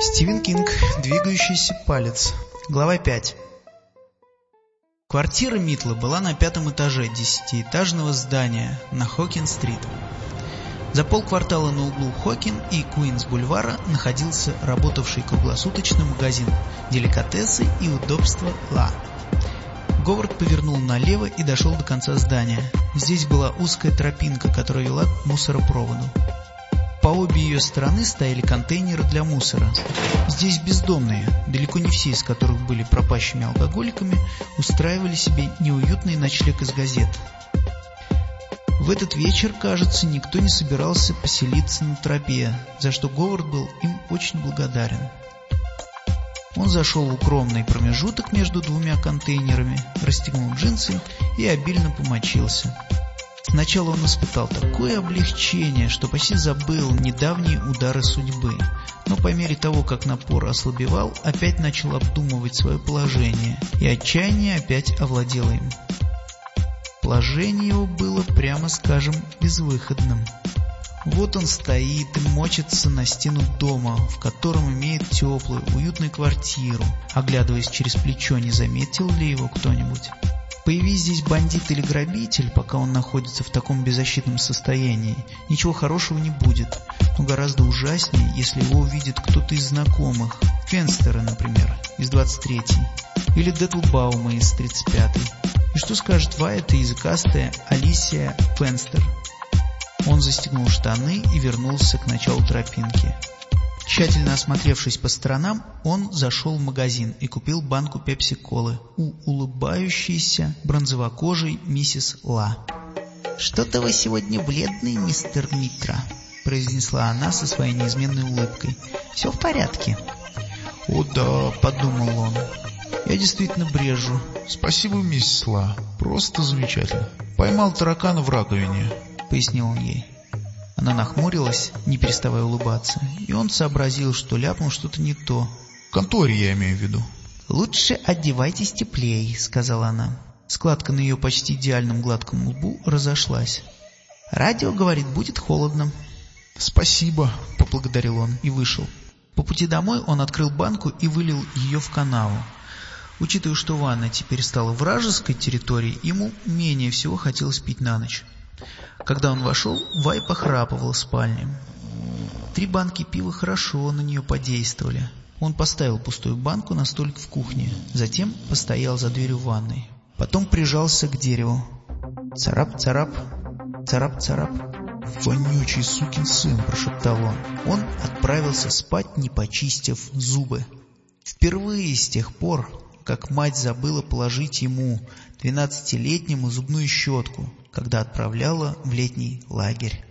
Стивен Кинг. Двигающийся палец. Глава 5. Квартира Митлов была на пятом этаже десятиэтажного здания на Хокин-стрит. За полквартала на углу Хокин и Куинс-бульвара находился работавший круглосуточный магазин «Деликатесы и удобства Ла». Говард повернул налево и дошел до конца здания. Здесь была узкая тропинка, которая вела к мусоропроводу. По обе ее стороны стояли контейнеры для мусора. Здесь бездомные, далеко не все из которых были пропащими алкоголиками, устраивали себе неуютный ночлег из газет. В этот вечер, кажется, никто не собирался поселиться на тропе, за что Говард был им очень благодарен. Он зашел в укромный промежуток между двумя контейнерами, расстегнул джинсы и обильно помочился. Сначала он испытал такое облегчение, что почти забыл недавние удары судьбы, но по мере того, как напор ослабевал, опять начал обдумывать свое положение, и отчаяние опять овладело им. Положение его было, прямо скажем, безвыходным. Вот он стоит и мочится на стену дома, в котором имеет теплую, уютную квартиру, оглядываясь через плечо, не заметил ли его кто-нибудь. Появись здесь бандит или грабитель, пока он находится в таком беззащитном состоянии, ничего хорошего не будет, но гораздо ужаснее, если его увидит кто-то из знакомых, Фенстера, например, из 23-й, или Детлбаума из 35-й. И что скажет Вайт и языкастая Алисия Фенстер? Он застегнул штаны и вернулся к началу тропинки. Тщательно осмотревшись по сторонам, он зашел в магазин и купил банку пепси-колы у улыбающейся бронзовокожей миссис Ла. «Что-то вы сегодня бледный, мистер Митра», — произнесла она со своей неизменной улыбкой. «Все в порядке?» «О да», — подумал он, — «я действительно брежу. Спасибо, миссис Ла, просто замечательно. Поймал таракана в раковине», — пояснил он ей. Она нахмурилась, не переставая улыбаться, и он сообразил, что ляпнул что-то не то. «В конторе я имею в виду». «Лучше одевайтесь теплее», — сказала она. Складка на ее почти идеальном гладком лбу разошлась. «Радио, говорит, будет холодно». «Спасибо», — поблагодарил он и вышел. По пути домой он открыл банку и вылил ее в канаву. Учитывая, что ванна теперь стала вражеской территорией, ему менее всего хотелось пить на ночь. Когда он вошел, Вай похрапывал в спальне. Три банки пива хорошо на нее подействовали. Он поставил пустую банку на столик в кухне, затем постоял за дверью ванной. Потом прижался к дереву. Царап-царап, царап-царап. «Вонючий сукин сын!» – прошептал он. Он отправился спать, не почистив зубы. Впервые с тех пор, как мать забыла положить ему, двенадцатилетнему, зубную щетку, когда отправляла в летний лагерь.